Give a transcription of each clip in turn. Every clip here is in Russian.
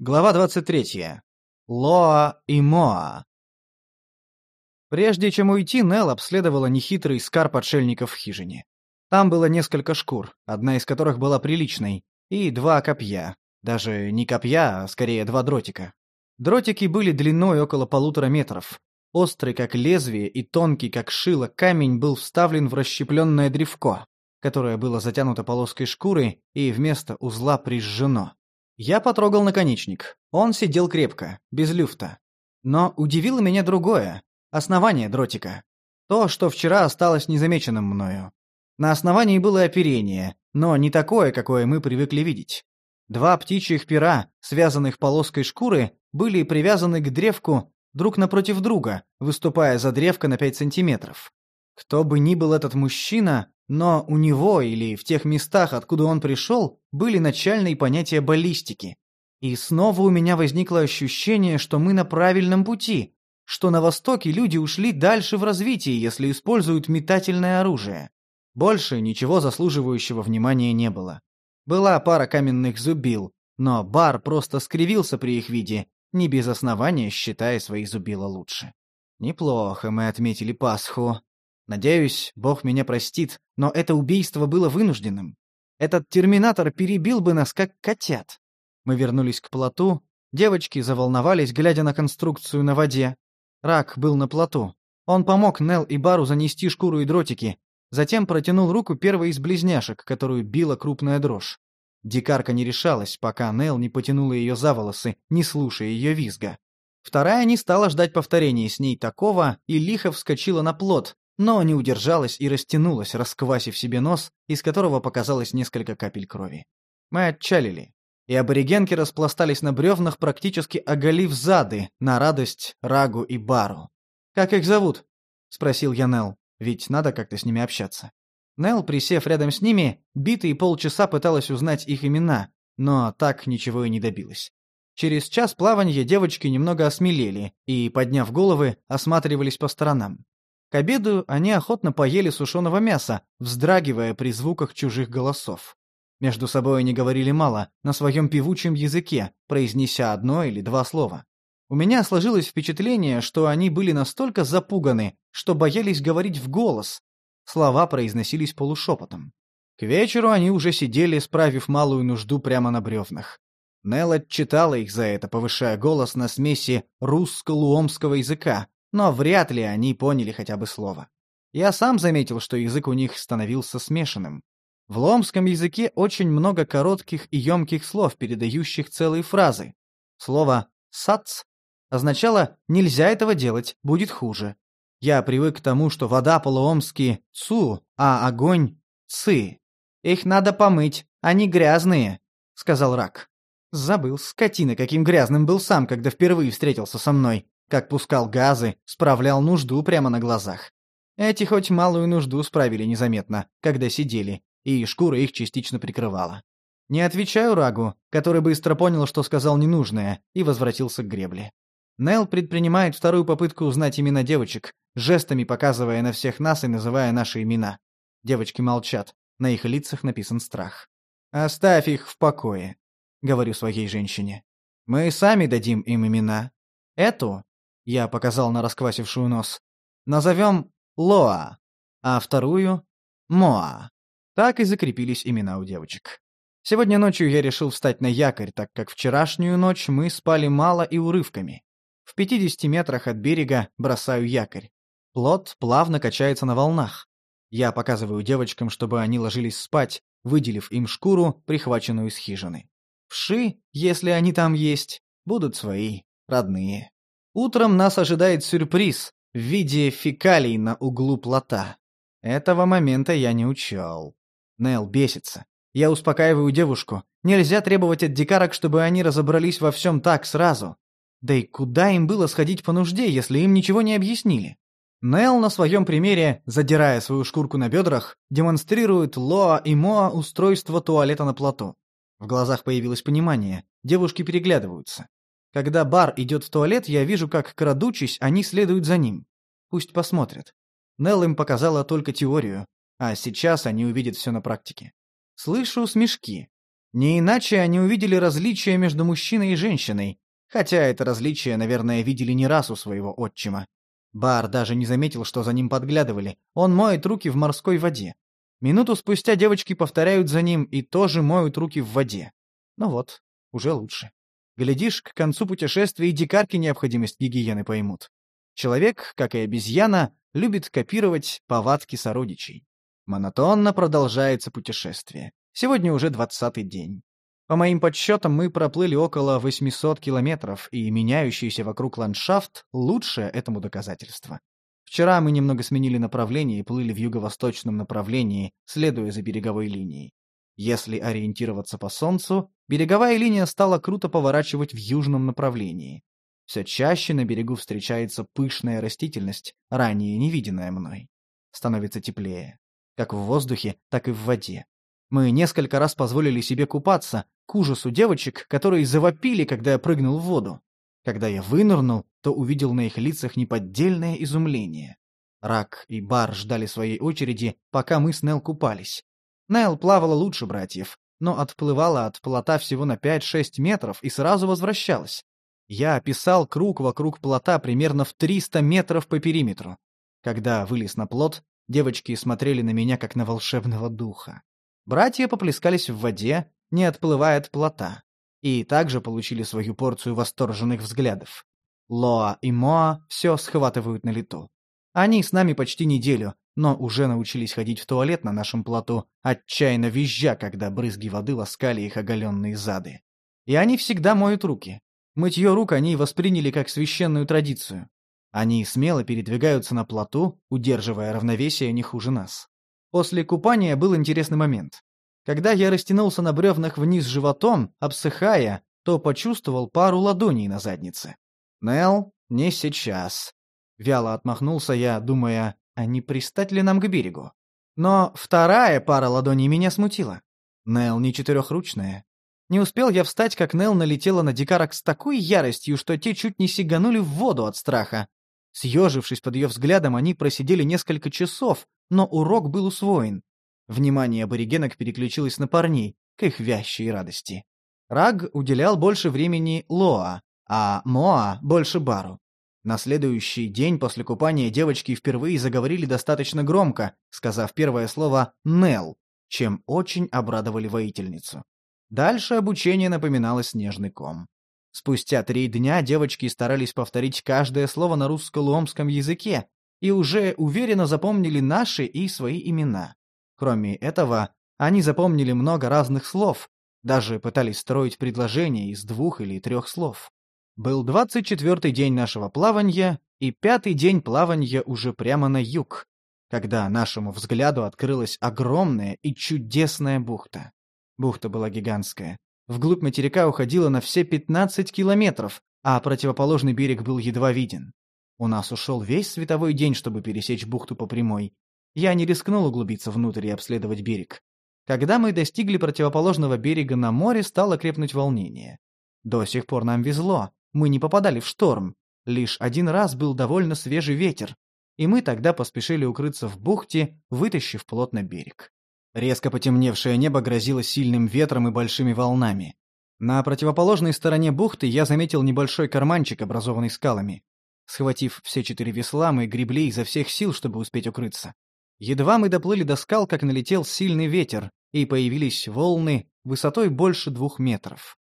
Глава 23. Лоа и Моа. Прежде чем уйти, Нелл обследовала нехитрый скарб отшельников в хижине. Там было несколько шкур, одна из которых была приличной, и два копья. Даже не копья, а скорее два дротика. Дротики были длиной около полутора метров. Острый, как лезвие, и тонкий, как шило, камень был вставлен в расщепленное древко, которое было затянуто полоской шкуры и вместо узла прижжено. Я потрогал наконечник. Он сидел крепко, без люфта. Но удивило меня другое — основание дротика. То, что вчера осталось незамеченным мною. На основании было оперение, но не такое, какое мы привыкли видеть. Два птичьих пера, связанных полоской шкуры, были привязаны к древку друг напротив друга, выступая за древко на 5 сантиметров. Кто бы ни был этот мужчина, но у него или в тех местах, откуда он пришел, были начальные понятия баллистики. И снова у меня возникло ощущение, что мы на правильном пути, что на Востоке люди ушли дальше в развитии, если используют метательное оружие. Больше ничего заслуживающего внимания не было. Была пара каменных зубил, но бар просто скривился при их виде, не без основания считая свои зубила лучше. Неплохо мы отметили Пасху, Надеюсь, Бог меня простит, но это убийство было вынужденным. Этот терминатор перебил бы нас, как котят. Мы вернулись к плоту. Девочки заволновались, глядя на конструкцию на воде. Рак был на плоту. Он помог Нел и Бару занести шкуру и дротики. Затем протянул руку первой из близняшек, которую била крупная дрожь. Дикарка не решалась, пока Нел не потянула ее за волосы, не слушая ее визга. Вторая не стала ждать повторения с ней такого и лихо вскочила на плот, но не удержалась и растянулась, расквасив себе нос, из которого показалось несколько капель крови. Мы отчалили, и аборигенки распластались на бревнах, практически оголив зады, на радость Рагу и Бару. «Как их зовут?» — спросил я Нел, ведь надо как-то с ними общаться. Нел, присев рядом с ними, битые полчаса пыталась узнать их имена, но так ничего и не добилась. Через час плавания девочки немного осмелели и, подняв головы, осматривались по сторонам. К обеду они охотно поели сушеного мяса, вздрагивая при звуках чужих голосов. Между собой они говорили мало, на своем певучем языке, произнеся одно или два слова. У меня сложилось впечатление, что они были настолько запуганы, что боялись говорить в голос. Слова произносились полушепотом. К вечеру они уже сидели, справив малую нужду прямо на бревнах. Нелл отчитала их за это, повышая голос на смеси русско-луомского языка, но вряд ли они поняли хотя бы слово. Я сам заметил, что язык у них становился смешанным. В ломском языке очень много коротких и емких слов, передающих целые фразы. Слово «сац» означало «нельзя этого делать, будет хуже». Я привык к тому, что вода по-лоомски «цу», а огонь «цы». «Их надо помыть, они грязные», — сказал Рак. Забыл, скотина, каким грязным был сам, когда впервые встретился со мной как пускал газы, справлял нужду прямо на глазах. Эти хоть малую нужду справили незаметно, когда сидели, и шкура их частично прикрывала. Не отвечаю Рагу, который быстро понял, что сказал ненужное, и возвратился к гребле. Нел предпринимает вторую попытку узнать имена девочек, жестами показывая на всех нас и называя наши имена. Девочки молчат, на их лицах написан страх. «Оставь их в покое», — говорю своей женщине. «Мы сами дадим им имена. Эту я показал на расквасившую нос. Назовем Лоа, а вторую — Моа. Так и закрепились имена у девочек. Сегодня ночью я решил встать на якорь, так как вчерашнюю ночь мы спали мало и урывками. В 50 метрах от берега бросаю якорь. Плот плавно качается на волнах. Я показываю девочкам, чтобы они ложились спать, выделив им шкуру, прихваченную из хижины. Вши, если они там есть, будут свои, родные. Утром нас ожидает сюрприз в виде фекалий на углу плота. Этого момента я не учел. Нел бесится. Я успокаиваю девушку. Нельзя требовать от дикарок, чтобы они разобрались во всем так сразу. Да и куда им было сходить по нужде, если им ничего не объяснили? Нел на своем примере, задирая свою шкурку на бедрах, демонстрирует Лоа и Моа устройство туалета на плоту. В глазах появилось понимание. Девушки переглядываются. Когда бар идет в туалет, я вижу, как, крадучись, они следуют за ним. Пусть посмотрят. Нелл им показала только теорию, а сейчас они увидят все на практике. Слышу смешки. Не иначе они увидели различие между мужчиной и женщиной, хотя это различие, наверное, видели не раз у своего отчима. Бар даже не заметил, что за ним подглядывали. Он моет руки в морской воде. Минуту спустя девочки повторяют за ним и тоже моют руки в воде. Ну вот, уже лучше. Глядишь, к концу путешествия и дикарки необходимость гигиены поймут. Человек, как и обезьяна, любит копировать повадки сородичей. Монотонно продолжается путешествие. Сегодня уже двадцатый день. По моим подсчетам, мы проплыли около 800 километров, и меняющийся вокруг ландшафт — лучшее этому доказательство. Вчера мы немного сменили направление и плыли в юго-восточном направлении, следуя за береговой линией. Если ориентироваться по солнцу, береговая линия стала круто поворачивать в южном направлении. Все чаще на берегу встречается пышная растительность, ранее невиденная мной. Становится теплее. Как в воздухе, так и в воде. Мы несколько раз позволили себе купаться, к ужасу девочек, которые завопили, когда я прыгнул в воду. Когда я вынырнул, то увидел на их лицах неподдельное изумление. Рак и Бар ждали своей очереди, пока мы с Нел купались. Нел плавала лучше братьев, но отплывала от плота всего на 5-6 метров и сразу возвращалась. Я описал круг вокруг плота примерно в 300 метров по периметру. Когда вылез на плот, девочки смотрели на меня как на волшебного духа. Братья поплескались в воде, не отплывая от плота, и также получили свою порцию восторженных взглядов. Лоа и Моа все схватывают на лету. Они с нами почти неделю, но уже научились ходить в туалет на нашем плоту, отчаянно визжа, когда брызги воды ласкали их оголенные зады. И они всегда моют руки. Мытье рук они восприняли как священную традицию. Они смело передвигаются на плоту, удерживая равновесие не хуже нас. После купания был интересный момент. Когда я растянулся на бревнах вниз животом, обсыхая, то почувствовал пару ладоней на заднице. «Нелл, не сейчас». Вяло отмахнулся я, думая, а не пристать ли нам к берегу. Но вторая пара ладоней меня смутила. Нелл не четырехручная. Не успел я встать, как Нелл налетела на дикарок с такой яростью, что те чуть не сиганули в воду от страха. Съежившись под ее взглядом, они просидели несколько часов, но урок был усвоен. Внимание аборигенок переключилось на парней, к их вящей радости. Раг уделял больше времени Лоа, а Моа — больше Бару. На следующий день после купания девочки впервые заговорили достаточно громко, сказав первое слово «Нел», чем очень обрадовали воительницу. Дальше обучение напоминало снежный ком. Спустя три дня девочки старались повторить каждое слово на русско-луомском языке, и уже уверенно запомнили наши и свои имена. Кроме этого, они запомнили много разных слов, даже пытались строить предложения из двух или трех слов. Был двадцать четвертый день нашего плавания и пятый день плавания уже прямо на юг, когда нашему взгляду открылась огромная и чудесная бухта. Бухта была гигантская. Вглубь материка уходила на все пятнадцать километров, а противоположный берег был едва виден. У нас ушел весь световой день, чтобы пересечь бухту по прямой. Я не рискнул углубиться внутрь и обследовать берег. Когда мы достигли противоположного берега на море, стало крепнуть волнение. До сих пор нам везло, мы не попадали в шторм. Лишь один раз был довольно свежий ветер, и мы тогда поспешили укрыться в бухте, вытащив плот на берег. Резко потемневшее небо грозило сильным ветром и большими волнами. На противоположной стороне бухты я заметил небольшой карманчик, образованный скалами. Схватив все четыре весла, мы гребли изо всех сил, чтобы успеть укрыться. Едва мы доплыли до скал, как налетел сильный ветер, и появились волны высотой больше двух метров.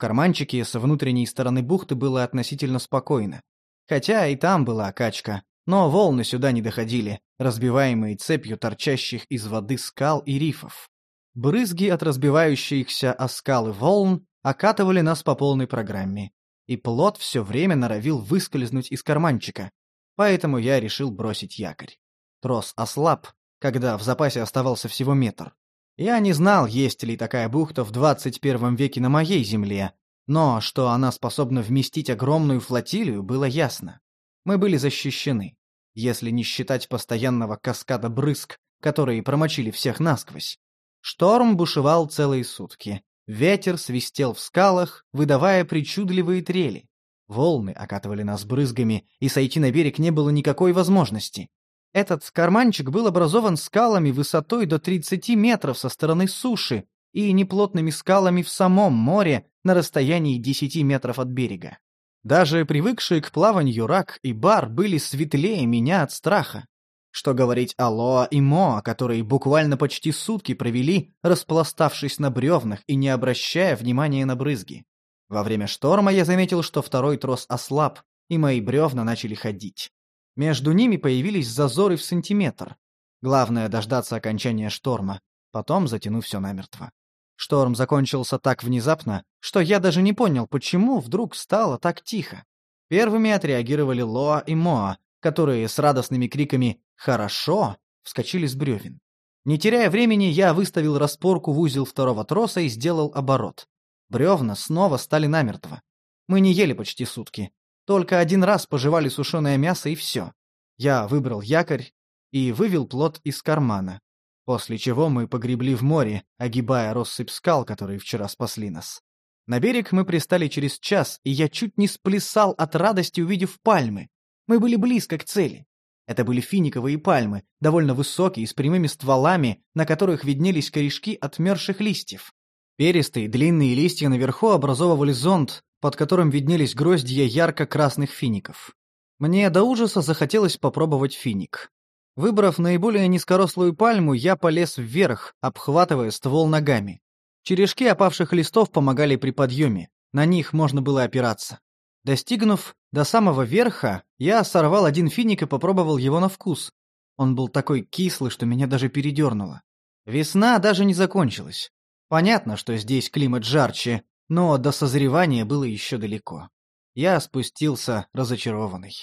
Карманчике со внутренней стороны бухты было относительно спокойно. Хотя и там была качка, но волны сюда не доходили, разбиваемые цепью торчащих из воды скал и рифов. Брызги от разбивающихся о скалы волн окатывали нас по полной программе и плод все время норовил выскользнуть из карманчика, поэтому я решил бросить якорь. Трос ослаб, когда в запасе оставался всего метр. Я не знал, есть ли такая бухта в 21 веке на моей земле, но что она способна вместить огромную флотилию, было ясно. Мы были защищены, если не считать постоянного каскада брызг, которые промочили всех насквозь. Шторм бушевал целые сутки, Ветер свистел в скалах, выдавая причудливые трели. Волны окатывали нас брызгами, и сойти на берег не было никакой возможности. Этот карманчик был образован скалами высотой до 30 метров со стороны суши, и неплотными скалами в самом море на расстоянии 10 метров от берега. Даже привыкшие к плаванию рак и бар были светлее меня от страха. Что говорить о Лоа и Моа, которые буквально почти сутки провели, распластавшись на бревнах и не обращая внимания на брызги. Во время шторма я заметил, что второй трос ослаб, и мои бревна начали ходить. Между ними появились зазоры в сантиметр. Главное — дождаться окончания шторма, потом затяну все намертво. Шторм закончился так внезапно, что я даже не понял, почему вдруг стало так тихо. Первыми отреагировали Лоа и Моа, которые с радостными криками «Хорошо!» вскочили с бревен. Не теряя времени, я выставил распорку в узел второго троса и сделал оборот. Бревна снова стали намертво. Мы не ели почти сутки. Только один раз пожевали сушеное мясо и все. Я выбрал якорь и вывел плот из кармана. После чего мы погребли в море, огибая россыпь скал, которые вчера спасли нас. На берег мы пристали через час, и я чуть не сплясал от радости, увидев пальмы. Мы были близко к цели. Это были финиковые пальмы, довольно высокие, с прямыми стволами, на которых виднелись корешки отмерших листьев. Перистые, длинные листья наверху образовывали зонт, под которым виднелись гроздья ярко-красных фиников. Мне до ужаса захотелось попробовать финик. Выбрав наиболее низкорослую пальму, я полез вверх, обхватывая ствол ногами. Черешки опавших листов помогали при подъеме, на них можно было опираться. Достигнув до самого верха, я сорвал один финик и попробовал его на вкус. Он был такой кислый, что меня даже передернуло. Весна даже не закончилась. Понятно, что здесь климат жарче, но до созревания было еще далеко. Я спустился разочарованный.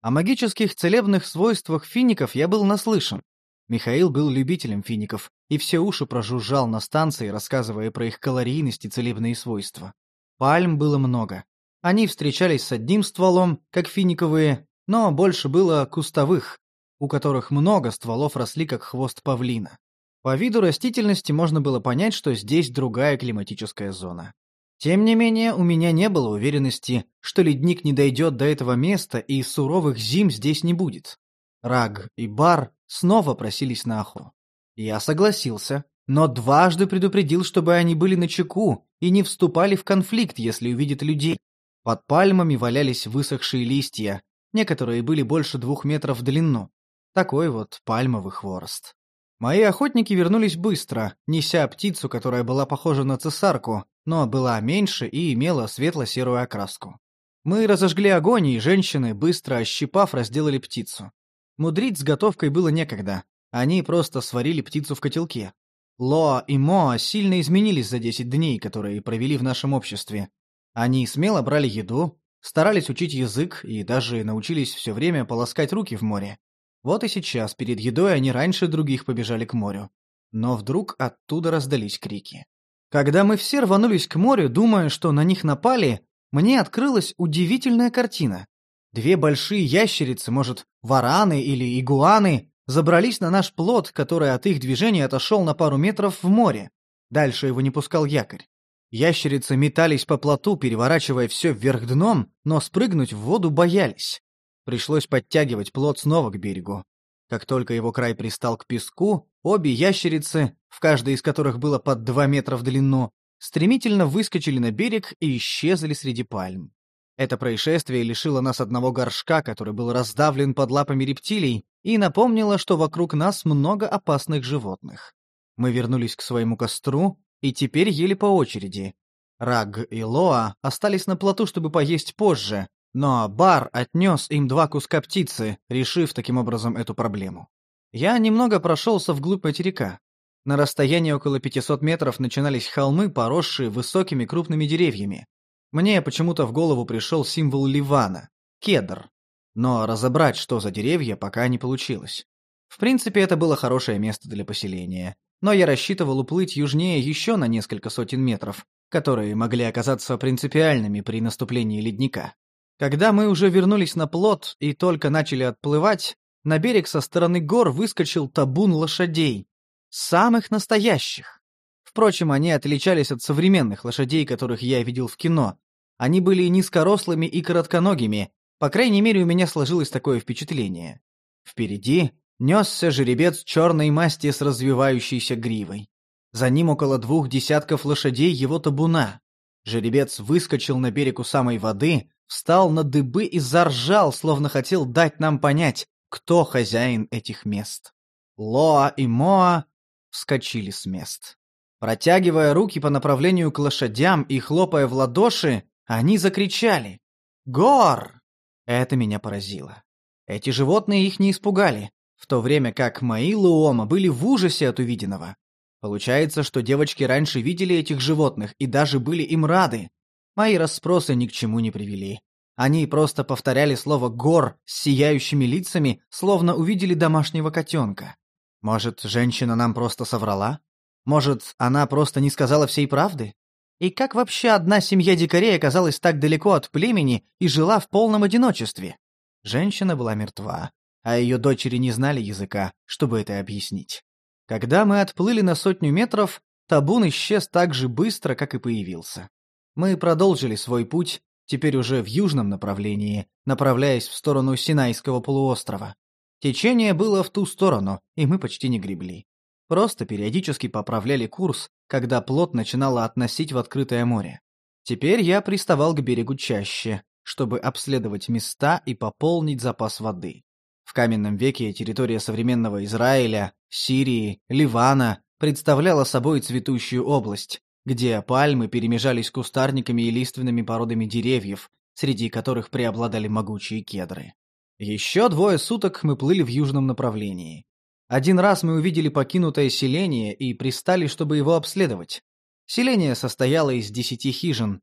О магических целебных свойствах фиников я был наслышан. Михаил был любителем фиников, и все уши прожужжал на станции, рассказывая про их калорийность и целебные свойства. Пальм было много, они встречались с одним стволом, как финиковые, но больше было кустовых, у которых много стволов росли как хвост павлина. По виду растительности можно было понять, что здесь другая климатическая зона. Тем не менее, у меня не было уверенности, что ледник не дойдет до этого места и суровых зим здесь не будет. Раг и Бар снова просились на охоту. Я согласился, но дважды предупредил, чтобы они были начеку и не вступали в конфликт, если увидят людей. Под пальмами валялись высохшие листья, некоторые были больше двух метров в длину. Такой вот пальмовый хворост. Мои охотники вернулись быстро, неся птицу, которая была похожа на цесарку, но была меньше и имела светло-серую окраску. Мы разожгли огонь, и женщины, быстро ощипав, разделали птицу. Мудрить с готовкой было некогда. Они просто сварили птицу в котелке. Лоа и Моа сильно изменились за 10 дней, которые провели в нашем обществе, они смело брали еду, старались учить язык и даже научились все время полоскать руки в море. Вот и сейчас, перед едой, они раньше других побежали к морю. Но вдруг оттуда раздались крики. Когда мы все рванулись к морю, думая, что на них напали, мне открылась удивительная картина. Две большие ящерицы, может, вараны или игуаны, забрались на наш плот, который от их движения отошел на пару метров в море. Дальше его не пускал якорь. Ящерицы метались по плоту, переворачивая все вверх дном, но спрыгнуть в воду боялись. Пришлось подтягивать плот снова к берегу. Как только его край пристал к песку, обе ящерицы, в каждой из которых было под два метра в длину, стремительно выскочили на берег и исчезли среди пальм. Это происшествие лишило нас одного горшка, который был раздавлен под лапами рептилий, и напомнило, что вокруг нас много опасных животных. Мы вернулись к своему костру, и теперь ели по очереди. Раг и Лоа остались на плоту, чтобы поесть позже, но Бар отнес им два куска птицы, решив таким образом эту проблему. Я немного прошелся вглубь материка. На расстоянии около 500 метров начинались холмы, поросшие высокими крупными деревьями. Мне почему-то в голову пришел символ Ливана — кедр. Но разобрать, что за деревья, пока не получилось. В принципе, это было хорошее место для поселения но я рассчитывал уплыть южнее еще на несколько сотен метров, которые могли оказаться принципиальными при наступлении ледника. Когда мы уже вернулись на плот и только начали отплывать, на берег со стороны гор выскочил табун лошадей. Самых настоящих. Впрочем, они отличались от современных лошадей, которых я видел в кино. Они были низкорослыми и коротконогими, по крайней мере, у меня сложилось такое впечатление. Впереди несся жеребец черной масти с развивающейся гривой. За ним около двух десятков лошадей его табуна. Жеребец выскочил на берег у самой воды, встал на дыбы и заржал, словно хотел дать нам понять, кто хозяин этих мест. Лоа и Моа вскочили с мест. Протягивая руки по направлению к лошадям и хлопая в ладоши, они закричали «Гор!». Это меня поразило. Эти животные их не испугали, в то время как мои луома были в ужасе от увиденного. Получается, что девочки раньше видели этих животных и даже были им рады. Мои расспросы ни к чему не привели. Они просто повторяли слово «гор» с сияющими лицами, словно увидели домашнего котенка. Может, женщина нам просто соврала? Может, она просто не сказала всей правды? И как вообще одна семья дикарей оказалась так далеко от племени и жила в полном одиночестве? Женщина была мертва, а ее дочери не знали языка, чтобы это объяснить. Когда мы отплыли на сотню метров, табун исчез так же быстро, как и появился. Мы продолжили свой путь, теперь уже в южном направлении, направляясь в сторону Синайского полуострова. Течение было в ту сторону, и мы почти не гребли. Просто периодически поправляли курс, когда плот начинало относить в открытое море. Теперь я приставал к берегу чаще, чтобы обследовать места и пополнить запас воды. В каменном веке территория современного Израиля, Сирии, Ливана представляла собой цветущую область, где пальмы перемежались кустарниками и лиственными породами деревьев, среди которых преобладали могучие кедры. Еще двое суток мы плыли в южном направлении. Один раз мы увидели покинутое селение и пристали, чтобы его обследовать. Селение состояло из десяти хижин,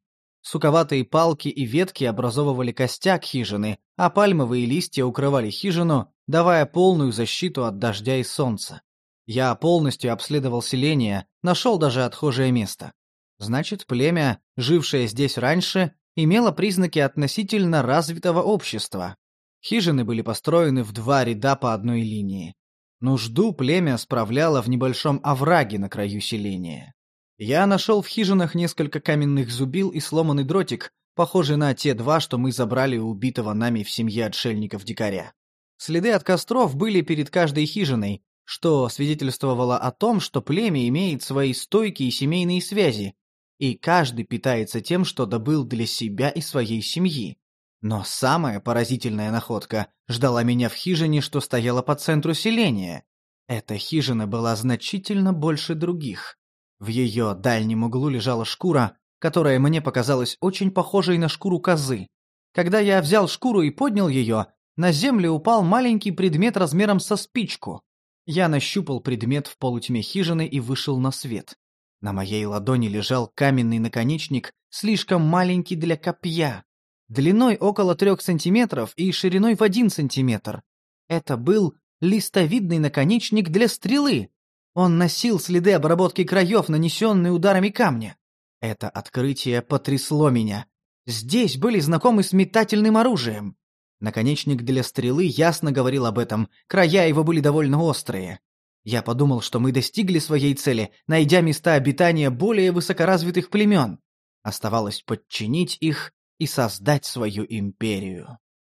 Суковатые палки и ветки образовывали костяк хижины, а пальмовые листья укрывали хижину, давая полную защиту от дождя и солнца. Я полностью обследовал селение, нашел даже отхожее место. Значит, племя, жившее здесь раньше, имело признаки относительно развитого общества. Хижины были построены в два ряда по одной линии. Нужду племя справляло в небольшом овраге на краю селения. Я нашел в хижинах несколько каменных зубил и сломанный дротик, похожий на те два, что мы забрали у убитого нами в семье отшельников-дикаря. Следы от костров были перед каждой хижиной, что свидетельствовало о том, что племя имеет свои стойкие семейные связи, и каждый питается тем, что добыл для себя и своей семьи. Но самая поразительная находка ждала меня в хижине, что стояла по центру селения. Эта хижина была значительно больше других. В ее дальнем углу лежала шкура, которая мне показалась очень похожей на шкуру козы. Когда я взял шкуру и поднял ее, на землю упал маленький предмет размером со спичку. Я нащупал предмет в полутьме хижины и вышел на свет. На моей ладони лежал каменный наконечник, слишком маленький для копья, длиной около трех сантиметров и шириной в один сантиметр. Это был листовидный наконечник для стрелы, он носил следы обработки краев, нанесенные ударами камня. Это открытие потрясло меня. Здесь были знакомы с метательным оружием. Наконечник для стрелы ясно говорил об этом, края его были довольно острые. Я подумал, что мы достигли своей цели, найдя места обитания более высокоразвитых племен. Оставалось подчинить их и создать свою империю.